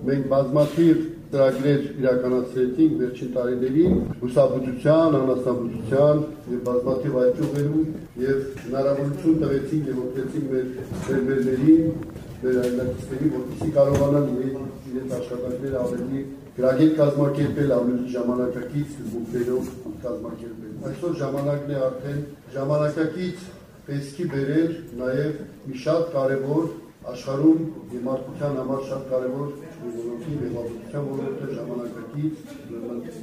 Մենք բազմաթիվ ծրագրեր իրականացրեցինք վերջին տարիներին հուսաբուծության, անասնաբուծության եւ բազմաթիվ այլ ճյուղերում եւ հնարավորություն տվեցինք եւ օգնեցինք մեր ֆերմերներին, մեր այլնակիցներին, որպեսզի կարողանան իրենց աշխատանքները ավելի գրագետ կազմակերպել, ավելի ժամանակակից սկզբունքներով կազմակերպել։ Այսօր ժամանակն է արդեն ժամանակակից տեսքի բերել նաև մի շատ կարևոր աշխարհում եւ մարդկության համար շատ կարեւոր ոլորտի մեղավորության ոլորտը ժամանակակից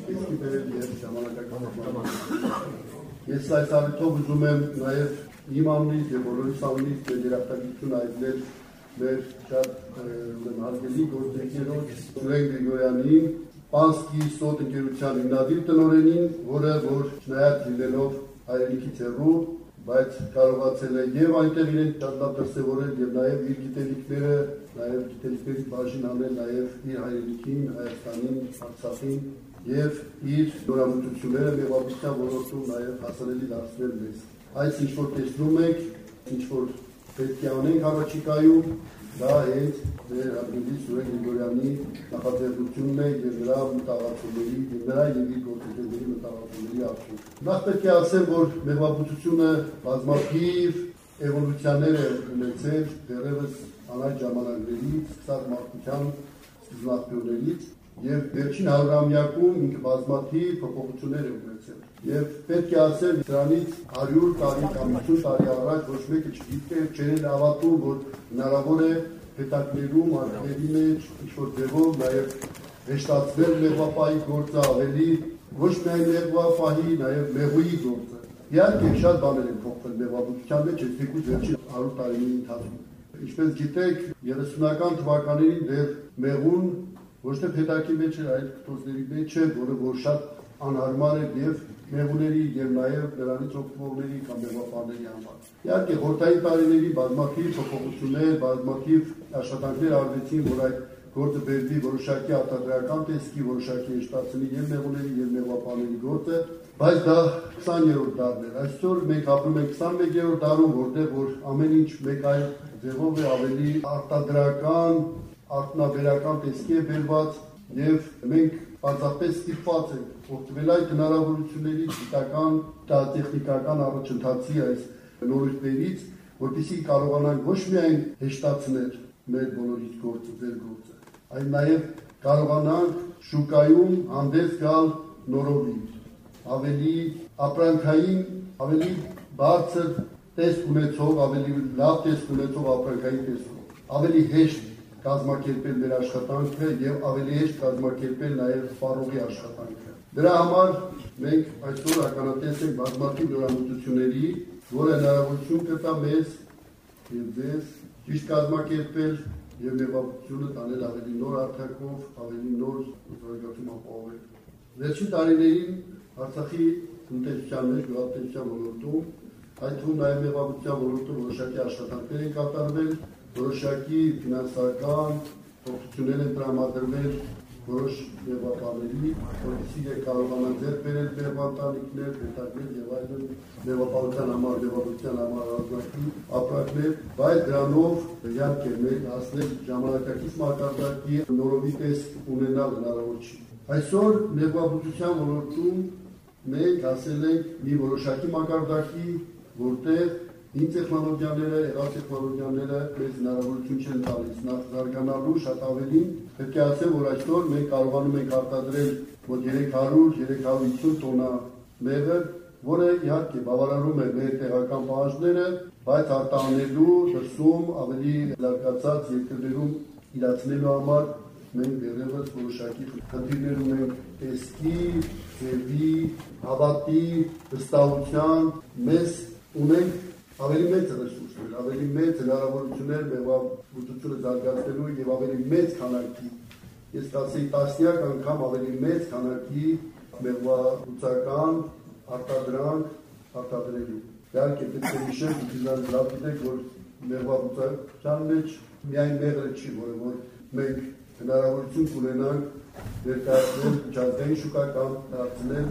տեսքի բերել եւ ժամանակակից Ես այս առիթով ուզում եմ նաեւ իմ անունից եւ բոլորի անունից մեր երախտագիտություն այցնել մեր շատ հարգելի գործընկերոջ Սուրեն Գրիգորյանին, Պանսկի սոտ ընկերության հիմնադիր տնօրենին, որը որ չնայած լինելով հայրենիքից հեռու բայց կարողացել է եւ այնտեղ իրեն դրսեւորել եւ նաեւ իր գիտելիքները, նաեւ գիտելիքների բաժին անել նաեւ իր հայրենիքին, Հայաստանին, Արցախին եւ իր նորամուծությունները մեղվաբուծության ոլորտում նաեւ հասանելի դարձնել մեզ։ Այս ինչ որ տեսնում եք, ինչ որ պետք է անենք առաջիկայում, դա հենց մեր հարգելի Սուրեն Գրիգորյանի նախաձեռնությունն է եւ նրա մտահոգությունների եւ նրա եւ իր գործընկերների մտահոգությունների արդյունք։ Նախ պետք է ասեմ, որ մեղվաբուծությունը բազմաթիվ էվոլյուցիաներ է ունեցել դեռևս անայ ժամանակներից, սկսած մարդկության սկզբնաղբյուրներից եւ վերջին 100-ամյակում ինքը բազմաթիվ փոփոխություններ է ունեցել։ Եւ պետք է ասել, դրանից 100 տարի կամ 50 տարի առաջ ոչ մեկը չգիտեր, չէր հավատում, որ հնարավոր է հետաքրերում արկերի մեջ ինչ-որ ձևով նաեւ հեշտացնել մեղվապահի գործը ավելի ոչ միայն մեղվապահի, նաեւ մեղուի գործը։ Իհարկե շատ բաներ են փոխվել մեղվաբուծության մեջ, այս թեկուզ վերջին 100 տարիների ընթացքում։ Ինչպես գիտեք, 30-ական թվականներին դեռ մեղուն ոչ թե փետակի մեջ էր, այլ կտոցների մեջ էր, որը որ շատ անհարմար էր եւ մեղուների եւ նաեւ նրանից օգտվողների կամ մեղվապահների համար։ Իհարկե, խորթային տարիների բազմաթիվ փոփոխություններ, բազմաթիվ աշխատանքներ արվեցին, որ այդ գործը բերվի որոշակի արտադրական տեսքի, որոշակի հեշտացնի եւ մեղուների եւ մեղվապահների գործը, բայց դա 20-րդ դարն էր։ Այսօր մենք ապրում ենք 21-րդ դարում, որտեղ որ ամեն ինչ մեկ այլ ձևով է ավելի արտադրական, արտոնաբերական տեսքի է բերված եւ մենք պարզապես ստիպված ենք օգտվել այդ հնարավորություններից գիտական, տեխնիկական առաջընթացի այս նորույթներից, որտիսի կարողանանք ոչ միայն հեշտացնել մեր բոլորից գործը, ձեր գործը, այլ նաև կարողանանք շուկայում հանդես գալ նորովի, ավելի ապրանքային, ավելի բարձր տեսք ունեցող, ավելի լավ տեսք ունեցող ապրանքային տեսքով, ավելի հեշտ կազմակերպել մեր աշխատանքը եւ ավելի հեշտ կազմակերպել նաեւ սպառողի աշխատանքը։ Դրա համար մենք այսօր ականատես ենք բազմաթիվ նորամուծությունների, որը հնարավորություն կտա մեզ եւ ձեզ ճիշտ կազմակերպել եւ մեղվաբությունը տանել ավելի նոր արտակով, ավելի նոր զարգացում ապահովել։ Վերջին տարիներին Արցախի տնտեսության մեջ գյուղատնտեսության ոլորտում, այդ թվում նաեւ մեղվաբության ոլորտում որոշակի աշխատանքներ են կատարվել, որոշակի ֆինանսական փոխություններ են տրամադրվել որոշ մեղվապահների, որպեսզի կարողանան ձեռք բերել մեղվատանիքներ, պետակներ եւ այլն մեղվապահության համար, մեղվաբուծության համար ազգակի ապրանքներ, բայց դրանով իհարկե մեր հասնել ժամանակակից մակարդակի նորովի պես ունենալ հնարավոր չի։ Այսօր մեղվաբուծության ոլորտում մենք հասել ենք մի որոշակի մակարդակի, որտեղ Ինչ տեխնոլոգիաները, եղած տեխնոլոգիաները մեզ հնարավորություն չեն տալիս զարգանալու շատ ավելին։ Պետք է ասեմ, որ այսօր մենք կարողանում ենք արտադրել մոտ 300-350 տոննա մեղր, որը իհարկե բավարարում է մեր տեղական պահանջները, բայց արտահանելու դրսում ավելի լարգացած երկրներում իրացնելու համար մենք դեռևս որոշակի խնդիրներ ունենք. Տեսքի, ձևի, հավատի, վստահության, մեզ ունենք ավելի մեծ ռեսուրսներ, ավելի մեծ հնարավորություններ մեղվաբուծությունը զարգացնելու եւ ավելի մեծ քանակի, ես կասեի տասնյակ անգամ ավելի մեծ քանակի մեղվաբուծական արտադրանք արտադրելու։ Իհարկե պետք է հիշել, դիզայն լավ գիտեք, որ մեղվաբուծության մեջ միայն մեղրը չի, որը որ մենք հնարավորություն կունենանք ներկայացնել միջազգային շուկա կամ դարձնել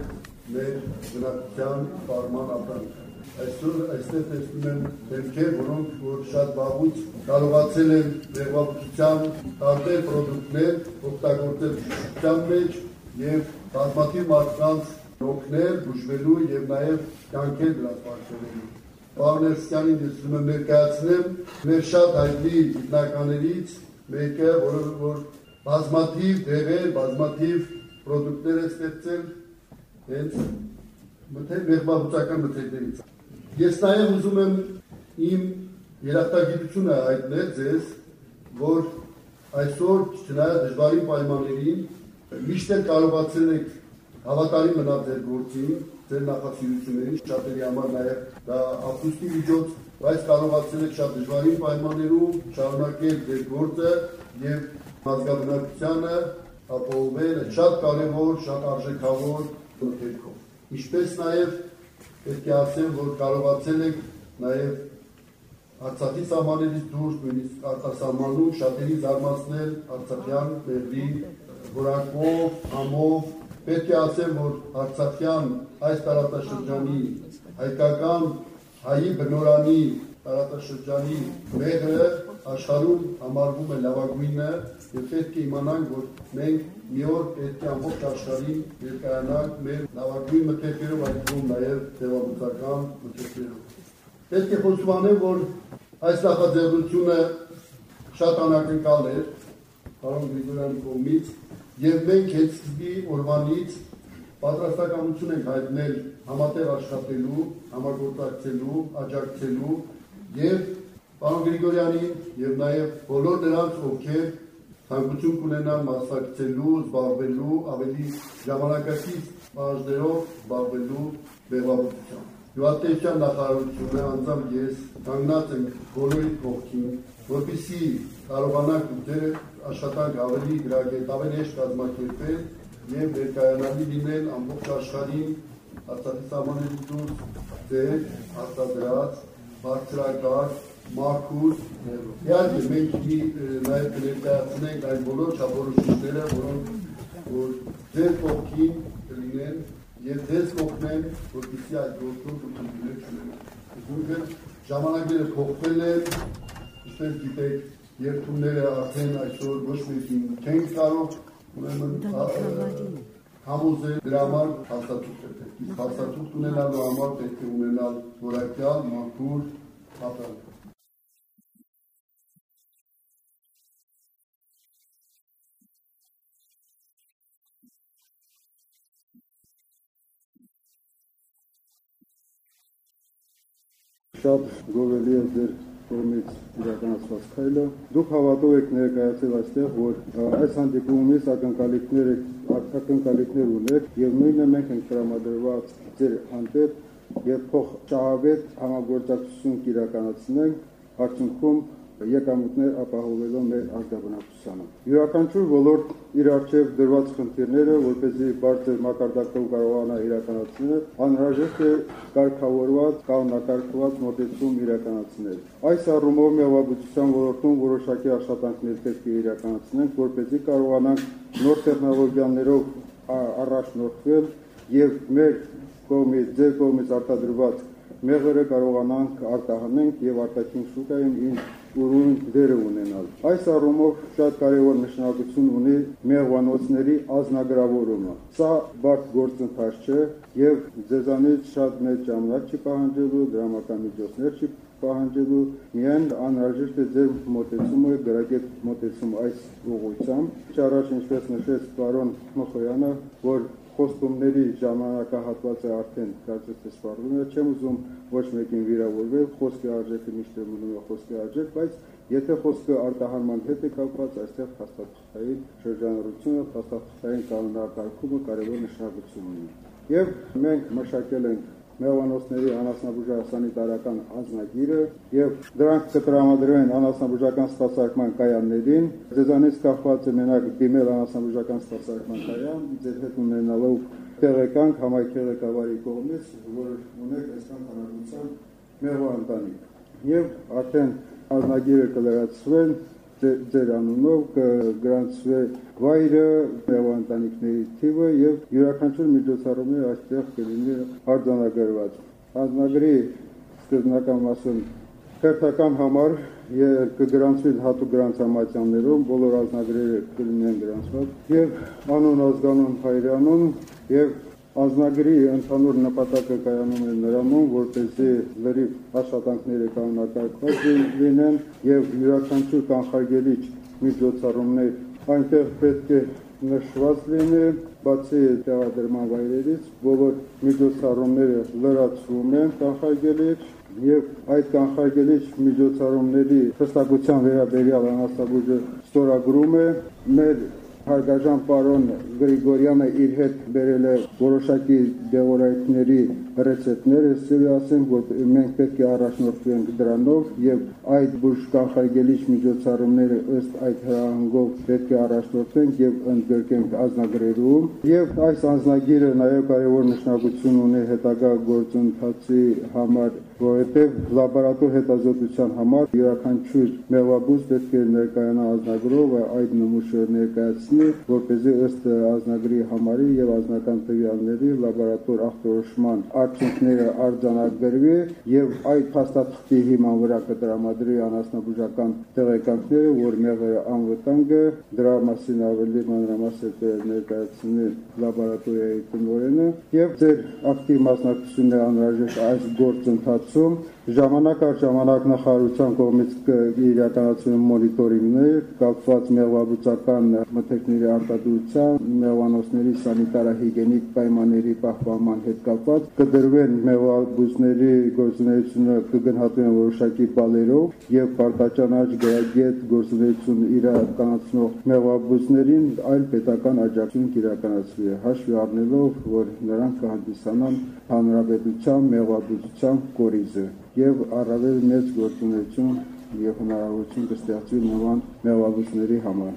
մեր բնակության ֆարման ապրանքը այսօր այստեղ տեսնում եմ դեպքեր, որոնք որ շատ վաղուց կարողացել են մեղվաբուծության տարբեր պրոդուկտներ օգտագործել շուկան մեջ եւ բազմաթիվ մարդկանց օգնել, բուժվելու եւ նաեւ կյանքեր դրանց բարձրելու։ Պարոն Էրսյանին ես ուզում եմ ներկայացնեմ մեր շատ հայտնի գիտնականերից մեկը, որը որ բազմաթիվ դեղեր, բազմաթիվ պրոդուկտներ է ստեղծել հենց մթեր մեղվաբուծական մթերներից։ Ես նաև ուզում եմ իմ երախտագիտությունը հայտնել ձեզ, որ այսօր չնայած դժվարին պայմաններին միշտ էլ կարողացել եք հավատարիմ մնալ ձեր գործին, ձեր նախասիրություններին, շատերի համար նաև դա ապուստի միջոց, բայց կարողացել եք շատ դժվարին պայմաններում շարունակել ձեր գործը եւ ազգաբնակությանը ապահովել շատ կարևոր, շատ արժեքավոր մտքերով։ Ինչպես նաև պետք է ասեմ, որ կարողացել եք նաև Արցախի սահմաններից դուրս, նույնիսկ արտասահմանում շատերի զարմացնել Արցախյան մեղրի որակով, համով։ Պետք է ասեմ, որ Արցախյան այս տարածաշրջանի հայկական հայի բնորանի տարածաշրջանի մեղրը աշխարհում համարվում է լավագույնը եւ պետք է իմանանք, որ մենք մի օր պետք է ամբողջ աշխարհին ներկայանանք մեր լավագույն մտքերով, այդ թվում նաեւ ձևաբուծական մտքերով։ Պետք է խոստովանեմ, որ այս նախաձեռնությունը շատ անակնկալ էր պարոն Գրիգորյանի կողմից եւ մենք հետ սկզբի օրվանից պատրաստականություն ենք հայտնել համատեղ աշխատելու, համագործակցելու, աջակցելու եւ պարոն Գրիգորյանին եւ նաեւ բոլոր նրանց, ովքեր ցանկություն կունենան մասնակցելու, զբաղվելու ավելի ժամանակակից բաժներով զբաղվելու բեղավարությամբ։ Գյուղատնտեսության նախարարությունը անձամբ ես կանգնած եմ բոլորի կողքին, որպեսզի կարողանանք դեր աշխատանք ավելի գրագետ, ավելի հեշտ կազմակերպել եւ ներկայանալի լինել ամբողջ աշխարհին Արցախի սահմաններից դուրս ձեր արտադրած բարձրակարգ ներով։ Իհարկե մենք մի նաև կներկայացնենք այն բոլոր չափորոշիչները, որոնք որ ձեր կողքին կլինեն եւ ձեզ կողքնեն, որպեսզի այդ գործում կփոխվի չունենան։ Այսինքն ժամանակները փոխվել են, ինչպես գիտեք, երթումները արդեն այսօր ոչ մեկին չեն կարող ուրեմն համոզել դրա համար պետք է։ Իսկ հաստատություն ունենալու համար պետք է ունենալ որակյալ, մաքուր ապրանք։ շատ գովելի է ձեր կողմից իրականացված քայլը։ Դուք հավատով եք ներկայացել այստեղ, որ այս հանդիպումից ակնկալիքներ ակնկալիքներ ունեք եւ նույնը մենք ենք տրամադրված ձեր հանդեպ եւ փոխ շահավետ համագործակցություն կիրականացնենք արդյունքում եկամուտներ ապահովելով մեր արտաբնակությանը։ Յուրաքանչյուր ոլորտ իր արժև դրված խնդիրները, որպեսզի բարձր մակարդակով կարողանա իրականացնել, անհրաժեշտ է կարգավորված, կանոնակարգված մոտեցում իրականացնել։ Այս առումով մեղվաբուծության ոլորտում որոշակի աշխատանքներ պետք է իրականացնենք, որպեսզի կարողանանք նոր տեխնոլոգիաներով առաջնորդվել եւ մեր կողմից, ձեր կողմից արտադրված մեղրը կարողանանք արտահանենք եւ արտաքին շուկայում ուրույն դեր ունենալ։ Այս առումով շատ կարևոր նշանակություն ունի մեղվանոցների ազնագրավորումը։ Սա բարդ գործընթաց չէ եւ ձեզանից շատ մեծ ժամանակ չի պահանջելու, դրամական միջոցներ չի պահանջելու միայն անհրաժեշտ է ձեր մոտեցումը, գրագետ մոտեցում այս ուղղությամբ։ Առաջ ինչպես նշեց պարոն Մխոյանը, որ խոստումների ժամանակահատվածը արդեն կարծես թե սպառվում է, չեմ ուզում ոչ մեկին վիրավորվել, խոսքի արժեքը միշտ մնում է խոսքի արժեք, բայց եթե խոսքը արտահանման հետ է կապված, այստեղ փաստաթղթային շրջանառությունը, փաստաթղթային կանոնակարգումը կարևոր նշանակություն ունի։ Եվ մենք մշակել ենք մեղվանոցների անասնաբուժասանիտարական անձնագիրը եւ դրանք կտրամադրվեն անասնաբուժական սպասարկման կայաններին։ Ձեզանից կախված է մենակ դիմել անասնաբուժական սպասարկման կայան, ձեր հետ ունենալով տեղեկանք համայնքի ղեկավարի կողմից, որ ունեք այսքան քանակությամբ մեղվանտանիք։ Եվ արդեն անձնագիրը կլրացվեն ձեր անունով կգրանցվի վայրը, մեղվանտանիքների թիվը եւ յուրաքանչյուր միջոցառումները այստեղ կլինի արձանագրված։ Անձնագրի սկզբնական մասում քերթական համար կգրանցվի հատուկ գրանցամատյաններով բոլոր անձնագրերը կլինեն գրանցված եւ անուն ազգանուն հայրանուն եւ Անձնագրի ընդհանուր նպատակը կայանում է նրանում, որպեսզի լրիվ աշխատանքները կանոնակարգված լինեն եւ յուրաքանչյուր կանխարգելիչ միջոցառումներ այնտեղ պետք է նշված լինի, բացի տեղադրման վայրերից, բոլոր միջոցառումները լրացվում են կանխարգելիչ եւ այդ կանխարգելիչ միջոցառումների հստակության վերաբերյալ անաստաբուժը ստորագրում է մեր հարգաժան պարոն Գրիգորյանը իր հետ բերել է որոշակի դեղորայքների ռեցեպտներ, ասել ասեմ, որ մենք պետք է առաջնորդվենք դրանով եւ այդ բուժ կանխարգելիչ միջոցառումները ըստ այդ հրահանգով պետք է առաջնորդվենք եւ ընդգրկենք ազնագրերում եւ այս անձնագիրը նաեւ կարեւոր նշանակություն ունի հետագա գործընթացի համար որովհետև լաբորատոր հետազոտության համար յուրաքանչյուր մեղվաբույս պետք է ներկայանա ազնագրով այդ նմուշը ներկայացնի, որպեսզի ըստ ազնագրի համարի եւ ազնական տվյալների լաբորատոր ախտորոշման արդյունքները արձանագրվի եւ այդ փաստաթղթի հիման վրա կտրամադրի անասնաբուժական տեղեկանքները, որ մեղրը անվտանգ է, դրա մասին ավելի մանրամասն ներկայացնի լաբորատորիայի տնօրենը եւ ձեր ակտիվ մասնակցությունն է անհրաժեշտ այս գործընթաց հարցում ժամանակ առ ժամանակ նախարարության կողմից իրականացվում մոնիտորինգներ կապված մեղվաբուծական մթերքների արտադրության, մեղվանոցների սանիտարահիգենիկ պայմանների պահպանման հետ կապված կդրվեն մեղվաբույսների գործունեությունը կգնահատվեն որոշակի բալերով եւ պարտաճանաչ գրագետ գործունեություն իրականացնող մեղվաբույսներին այլ պետական աջակցություն կիրականացվի հաշվի առնելով որ նրանք կհանդիսանան հանրապետության մեղվաբուծության կորիզը եւ առավել մեծ գործունեություն եւ հնարավորություն կստեղծվի նման մեղվաբույսների համար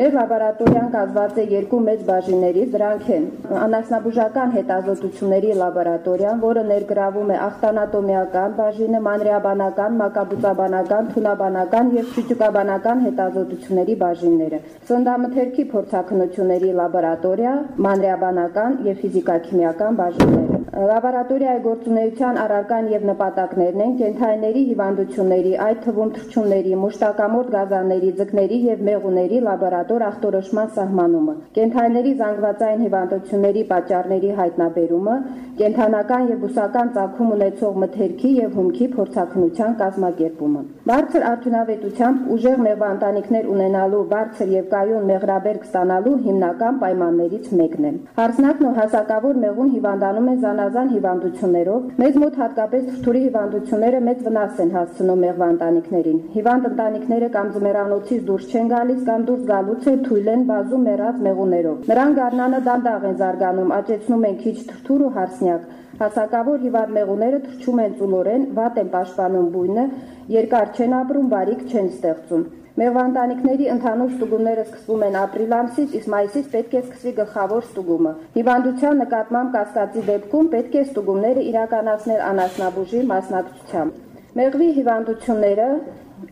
Մեր լաբորատորիան կազմված է երկու մեծ բաժիններից, դրանք են անասնաբուժական հետազոտությունների լաբորատորիան, որը ներգրավում է ախտանատոմիական բաժինը, մանրեաբանական, մակաբուծաբանական, թունաբանական եւ շիճուկաբանական հետազոտությունների բաժինները, սննդամթերքի փորձաքննությունների լաբորատորիա, մանրեաբանական եւ ֆիզիկա-քիմիական բաժինները։ Լաբորատորիայի գործունեության առարկան եւ նպատակներն են կենթայիների հիվանդությունների, այդ թվում թռչունների, մուշտակամորթ գազանների, ձկների եւ մեղուների լաբորատորիա լաբորատոր ախտորոշման սահմանումը, կենթանիների զանգվածային հիվանդությունների պատճառների հայտնաբերումը, կենթանական եւ բուսական ծագում ունեցող մթերքի եւ հումքի փորձակնության կազմակերպումը։ Բարձր արդյունավետությամբ ուժեղ մեղվանտանիքներ ունենալու բարձր եւ կայուն մեղրաբերք ստանալու հիմնական պայմաններից մեկն է։ Հարսնակն ու հասակավոր մեղուն հիվանդանում են զանազան հիվանդություններով, մեծ մոտ հատկապես թրթուրի հիվանդությունները մեծ վնաս են հասցնում մեղվանտանիքներին։ Հիվանդ ընտանիքները կամ ձմեռանոցից դուրս չեն գալիս կամ դուրս գալու գալուց է թույլ են բազում մեռած մեղուներով։ Նրանք գարնանը դանդաղ են զարգանում, աճեցնում են քիչ թրթուր ու հարսնյակ։ Հասակավոր հիվանդ մեղուները թրջում են ծուլորեն, վատ են պաշտպանում բույնը, երկար չեն ապրում, բարիք չեն ստեղծում։ Մեղվանտանիքների ընդհանուր ստուգումները սկսվում են ապրիլ ամսից, իսկ մայիսից պետք է սկսվի գլխավոր ստուգումը։ Հիվանդության նկատմամբ կասկածի դեպքում պետք է ստուգումները իրականացնել անասնաբուժի մասնակցությամբ։ Մեղվի հիվանդությունները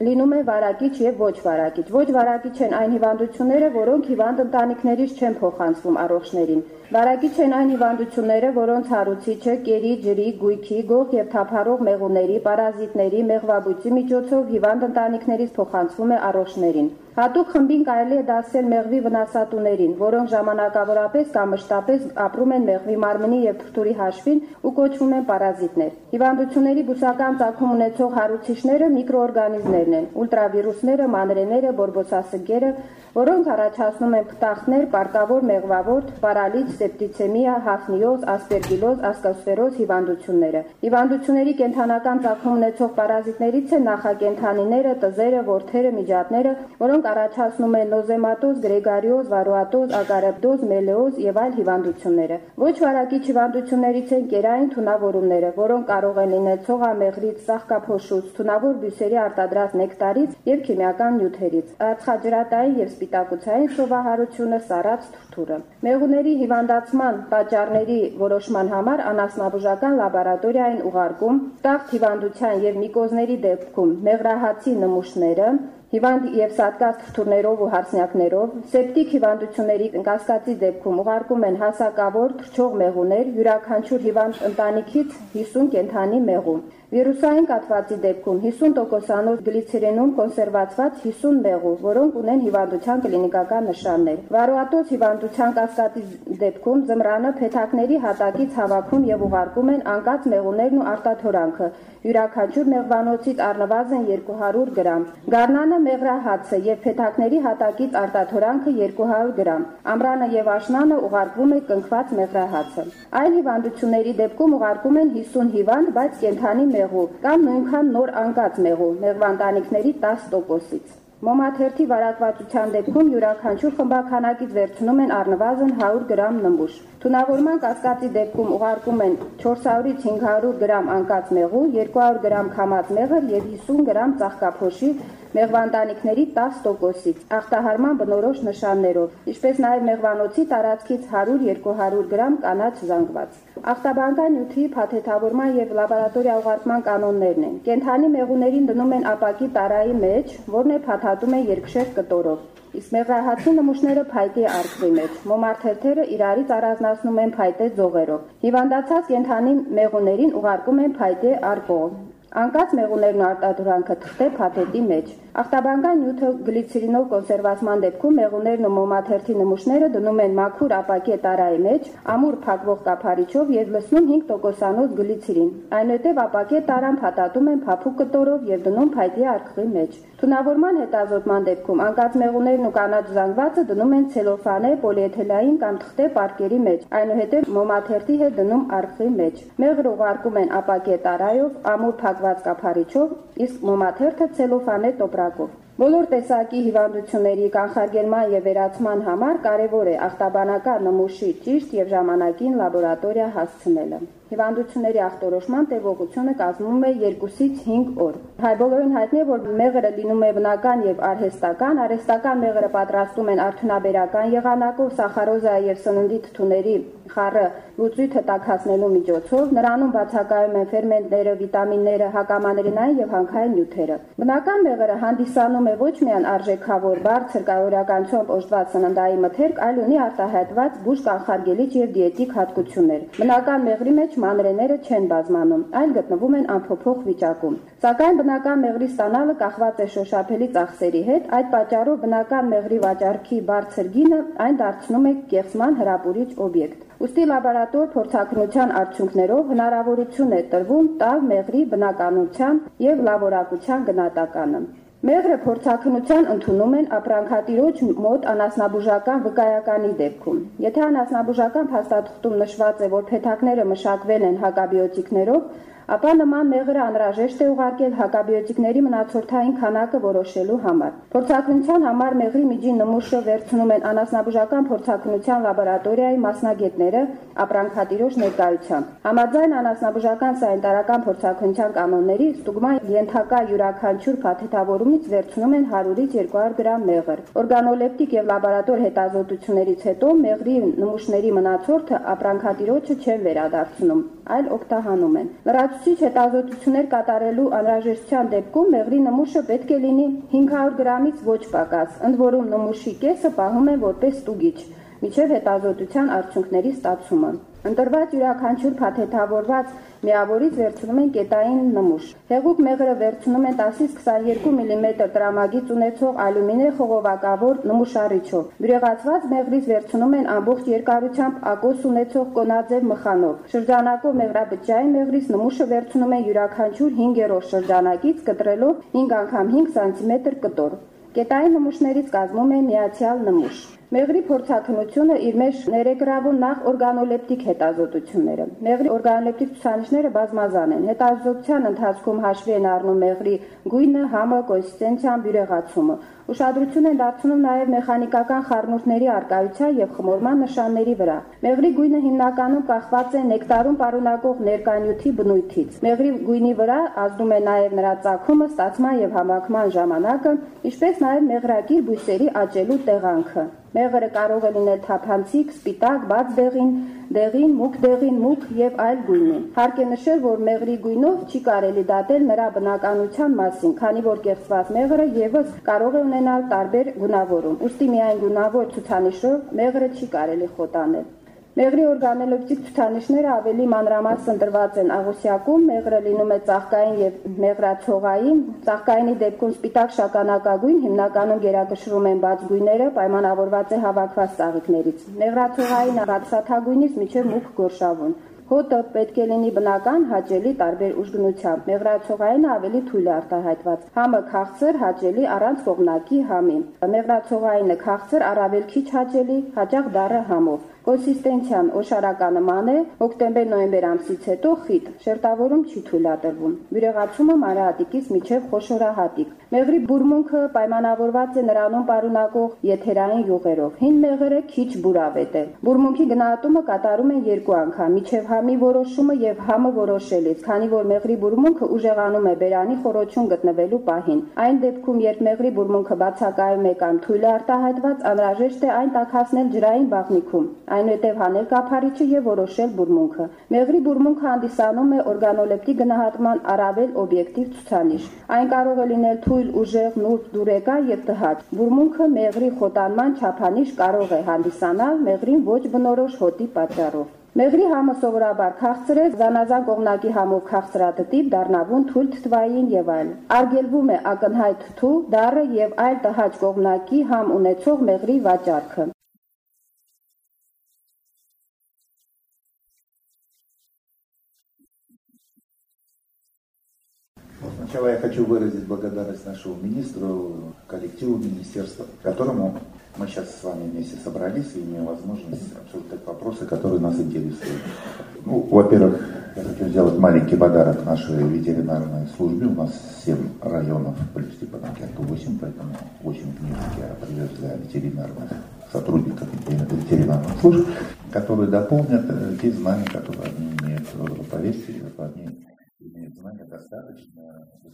լինում են վարակիչ եւ ոչ վարակիչ։ Ոչ վարակիչ են այն հիվանդությունները, որոնք հիվանդ ընտանիքներից չեն փոխանցվում առողջներին։ Վարակիչ են այն հիվանդությունները, որոնց հարուցիչը կերի, ջրի, գույքի, գող եւ թափառող մեղուների, պարազիտների, մեղվաբույծի միջոցով հիվանդ ընտանիքներից փոխանցվում է առողջներին։ Հատուկ խմբին կարելի է դասել մեղվի վնասատուներին, որոնք ժամանակավորապես կամ մշտապես ապրում են մեղվի մարմնի եւ թրթուրի հաշվին ու կոչվում են պարազիտներ։ Հիվանդությունների բուսական ծագում ունեցող հարուցիչները միկրոօրգանիզմներն են՝ ուլտրավիրուսները, մանրեները, բորբոցասգերը, որոնք առաջացնում են քտախներ, պարկավոր մեղվավոր, պարալիչ, սեպտիցեմիա, հաֆնիոզ, ասպերգիլոզ, ասկասֆերոզ հիվանդությունները։ Հիվանդությունների կենթանական ծագում ունեցող պարազիտներից են նախակենթանիները, տզերը, որդերը, միջատները, որոնք առաջացնում են նոզեմատոզ, գրեգարիոզ, վարոատոզ, ագարեպտոզ, մելեոզ եւ այլ հիվանդությունները։ Ոչ վարակիչ հիվանդություններից են կերային թունավորումները, որոնք կարող են լինել ցողամեղրից, սաղկափոշուց, թունավոր բույսերի արտադրած նեկտարից եւ քիմիական նյութերից։ Ածխաջրատային եւ սպիտակուցային սովահարությունը, սառած թուրթուրը։ Մեղուների հիվանդացման պատճառների որոշման համար անասնաբուժական լաբորատորիային ուղարկում տաղ հիվանդության եւ միկոզների դեպքում մեղրահացի նմուշները Հիվանդ եւ սատկած թթուրներով ու հարսնյակներով սեպտիկ հիվանդությունների կասկածի դեպքում ուղարկում են հասակավոր թրջող մեղուներ յուրաքանչյուր հիվանդ ընտանիքից 50 կենթանի մեղու։ Վիրուսային կաթվածի դեպքում 50%-անոց գլիցերինում կոնսերվացված 50 մեղու, որոնք ունեն հիվանդության կլինիկական նշաններ։ Վարոատոց հիվանդության կասկածի դեպքում ձմռանը փեթակների հատակից հավաքում եւ ուղարկում են անկած մեղուներն ու արտաթորանքը, յուրաքանչյուր մեղվանոցից առնվազն 200 գրամ։ Գառնանը մեղրահացը եւ փեթակների հատակից արտաթորանքը 200 գրամ։ Ամրանը եւ աշնանը ուղարկվում է կնքված մեղրահացը։ Այլ հիվանդությունների դեպքում ուղարկում են 50 հիվանդ, բայց կենթանի մեղու կամ նույնքան նոր անկած մեղու մեղվանտանիքների 10%-ից։ Մոմաթերթի վարակվածության դեպքում յուրաքանչյուր խմբականակից վերցնում են առնվազն 100 գրամ նմուշ։ Թունավորման կասկածի դեպքում ուղարկում են 400-ից 500 գրամ անկած մեղու, 200 գրամ քամած մեղր եւ 50 գրամ ծաղկափոշի մեղվանտանիքների 10%-ից ախտահարման բնորոշ նշաններով, ինչպես նաև մեղվանոցի տարածքից 100-200 գրամ կանաչ զանգված։ Ախտաբանկան նյութի փաթեթավորման եւ լաբորատորիա ուղարկման կանոններն են։ Կենթանի մեղուներին դնում են ապակի տարայի մեջ, որն է փաթաթում է երկշերտ կտորով։ Իսկ մեղրահացի նմուշները փայտե արկղի մեջ։ Մոմարթերթերը իրարից առանձնացնում են փայտե ձողերով։ Հիվանդացած կենթանի մեղուներին ուղարկում են փայտե արկղով։ Անկած մեղուներն արտադրանքը թղթե փաթեթի մեջ։ Ախտաբանկան նյութը գլիցերինով կոնսերվացման դեպքում մեղուներն ու մոմաթերթի նմուշները դնում են մաքուր ապակե տարայի մեջ, ամուր փակվող կափարիչով եւ լցնում 5%-անոց գլիցերին։ Այնուհետև ապակե տարան փաթաթում են փափուկ կտորով եւ դնում փայտի արկղի մեջ։ Թունավորման հետազոտման դեպքում անկած մեղուներն ու կանաչ զանգվածը դնում են ցելոֆանե, պոլիէթիլային կամ թղթե պարկերի մեջ, այնուհետև մոմաթերթի հետ դնում արկղի մեջ։ Մեղրը ուղարկում են ապակե տարայով, ամուր փակված կափարիչով, իսկ մոմաթերթը ցելոֆանե տոպրակով։ Բոլոր տեսակի հիվանդությունների կանխարգելման եւ վերացման համար կարեւոր է ախտաբանական նմուշի ճիշտ եւ ժամանակին լաբորատորիա հասցնելը։ Հիվանդությունների ախտորոշման տևողությունը կազմում է 2-ից 5 օր։ Հայ բոլորին հայտնի է, որ մեղրը լինում է բնական եւ արհեստական։ Արհեստական մեղրը պատրաստում են արդյունաբերական եղանակով, սախարոզա եւ սննդի թթուների խառը լուծույթը տաքացնելու միջոցով նրանում բացակայում են ֆերմենտները, վիտամինները, հակամանրինային եւ հանքային նյութերը։ Բնական մեղրը հանդիսանում է ոչ միայն արժեքավոր, բարձր կալորիականությամբ օժտված սննդային մթերք, այլ ունի արտահայտված բուժ կանխարգելիչ եւ դիետիկ հատկություններ։ Բնական մեղրի մեջ մանրեները չեն բազմանում, այլ գտնվում են անփոփոխ վիճակում։ Սակայն բնական մեղրի ստանալը կախված է շոշափելի ծախսերի հետ, այդ պատճառով բնական մեղրի վաճառքի բարձր գինը այն դարձնում է կեղծման հրապուրիչ օբյեկտ։ Ոստի լաբորատոր փորձակնության արդյունքներով հնարավորություն է տրվում տալ մեղրի բնականության եւ լավորակության գնահատականը։ Մեղրը փորձակնության ընդունում են ապրանքատիրոջ մոտ անասնաբուժական վկայականի դեպքում։ Եթե անասնաբուժական փաստաթղթում նշված է, որ փեթակները մշակվել են հակաբիոտիկներով, ապա նման մեղրը անհրաժեշտ է ուղարկել հակաբիոտիկների մնացորդային քանակը որոշելու համար։ Փորձակնության համար մեղրի միջին նմուշը վերցնում են անասնաբուժական փորձակնության լաբորատորիայի մասնագետները ապրանքատիրոջ ներկայությամբ։ Համաձայն անասնաբուժական սանիտարական փորձակնության կանոնների ստուգման ենթակա յուրաքանչյուր փաթեթավորումից վերցնում են 100-ից 200 գրամ մեղր։ Օրգանոլեպտիկ եւ լաբորատոր հետազոտություններից հետո մեղրի նմուշների մնացորդը ապրանքատիրոջը չեն վերադարձնում։ այլ օգտահանում են։ Լրացուցիչ հետազոտություններ կատարելու անհրաժեշտության դեպքում մեղրի նմուշը պետք է լինի 500 գրամից ոչ պակաս, ընդ որում նմուշի կեսը պահում են որպես ստուգիչ միջև հետազոտության արդյունքների ստացումը։ Ընտրված յուրաքանչյուր փաթեթավորված միավորից վերցնում են կետային նմուշ։ Հեղուկ մեղրը վերցնում են 10-ից 22 մմ տրամագիծ ունեցող ալյումինե խողովակավոր նմուշառիչով։ Բյուրեղացված մեղրից վերցնում են ամբողջ երկարությամբ ակոս ունեցող կոնաձև մխանով։ Շրջանակով մեղրաբջջային մեղրից նմուշը վերցնում են յուրաքանչյուր 5-րդ շրջանակից կտրելով 5 անգամ 5 սանտիմետր կտոր։ Կետային նմուշներից կազմում է միացյալ նմուշ։ Մեղրի փորձաքննությունը իր մեջ ներգրավում նախ օրգանոլեպտիկ հետազոտությունները։ Մեղրի օրգանոլեպտիկ ցուցանիշները բազմազան են։ Հետազոտության ընթացքում հաշվի են առնում մեղրի գույնը, համը, կոնսիստենցիան, բյուրեղացումը։ Ուշադրություն են դարձնում նաև մեխանիկական խառնուրդների արկայության եւ խմորման նշանների վրա։ Մեղրի գույնը հիմնականում կախված է նեկտարում պարունակող ներկանյութի բնույթից։ Մեղրի գույնի վրա ազդում է նաև նրա ծագումը, ստացման եւ համակման ժամանակը, ինչպես նաև մեղրակիր բույսերի աճելու տեղանքը։ Մեղրը կարող է լինել թափանցիկ, սպիտակ, բաց դեղին, դեղին, մուգ դեղին, մուգ եւ այլ գույնի։ Հարկ է նշել, որ մեղրի գույնով չի կարելի դատել նրա բնականության մասին, քանի որ կեղծված մեղրը եւս կարող է ունենալ տարբեր գունավորում։ Ոստի միայն գունավոր ցուցանիշով մեղրը չի կարելի խոտանել։ Մեղրի օրգանոլեպտիկ ցուցանիշները ավելի մանրամասն ընտրված են աղուսյակում, մեղրը լինում է ծաղկային եւ մեղրացողային, ծաղկայինի դեպքում սպիտակ շագանակագույն, հիմնականում գերակշռում են բաց գույները, պայմանավորված է հավաքված ծաղիկներից։ Մեղրացողային բացաթագույնից միջև մուգ գորշավուն։ Հոտը պետք է լինի բնական, հաճելի տարբեր ուժգնությամբ։ Մեղրացողայինը ավելի թույլ է արտահայտված։ Համը քաղցր, հաճելի առանց կողմնակի համի։ Մեղրացողայինը քաղցր, առավել քիչ հաճելի, հաճախ դառը համով։ Կոնսիստենցիան օշարականման է, հոկտեմբեր-նոյեմբեր ամսից հետո խիտ, շերտավորում չի թույլատրվում։ Բյուրեղացումը մանրահատիկից միջև խոշորահատիկ։ Մեղրի բուրմունքը պայմանավորված է նրանում պարունակող եթերային յուղերով։ Հին մեղրը քիչ բուրավետ է։ Բուրմունքի գնահատումը կատարում են երկու անգամ՝ միջև համի որոշումը եւ համը որոշելիս, քանի որ մեղրի բուրմունքը ուժեղանում է բերանի խորոչուն գտնվելու պահին։ Այն դեպքում, երբ մեղրի բուրմունքը բացակայում է կամ թույլ արտահայտված, անհրաժեշտ է այն տաքացնել ջրային բաղնիքում այնուհետև հանել կափարիչը եւ որոշել բուրմունքը։ Մեղրի բուրմունքը հանդիսանում է օրգանոլեպտի գնահատման առավել օբյեկտիվ ցուցանիշ։ Այն կարող է լինել թույլ, ուժեղ, նուրբ, դուրեկան եւ տհաճ։ Բուրմունքը մեղրի խոտանման չափանիշ կարող է հանդիսանալ մեղրին ոչ բնորոշ հոտի պատճառով։ Մեղրի համը սովորաբար քաղցր է, զանազան կողմնակի համով քաղցրատտիպ, դառնավուն, թույլ թթվային եւ այլ։ Արգելվում է ակնհայտ թթու, դառը եւ այլ տհաճ կողմնակի համ ունեցող մեղրի վաճառքը։ Сначала я хочу выразить благодарность нашему министру, коллективу министерства, которому мы сейчас с вами вместе собрались и имеем возможность обсуждать вопросы, которые нас интересуют. Ну, во-первых, я хочу сделать маленький подарок нашей ветеринарной службе. У нас 7 районов, плюс типа на 8, поэтому 8 книжек я привез для ветеринарных сотрудников ветеринарных служб, которые дополнят э, те знания, которые они имеют. Поверьте, они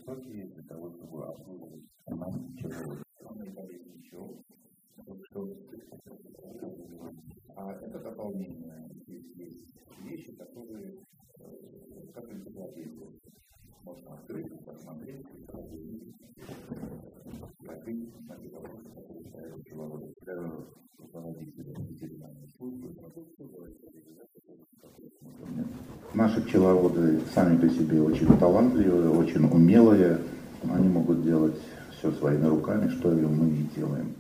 жестоки для того, чтобы обнаружить человека. Он не говорит а это дополнение. Есть, есть вещи, которые как интерпретируют. Можно открыть, посмотреть, и обидеть, на которую человек Наши пчеловоды сами по себе очень талантливые, очень умелые. Они могут делать все своими руками, что и мы и делаем.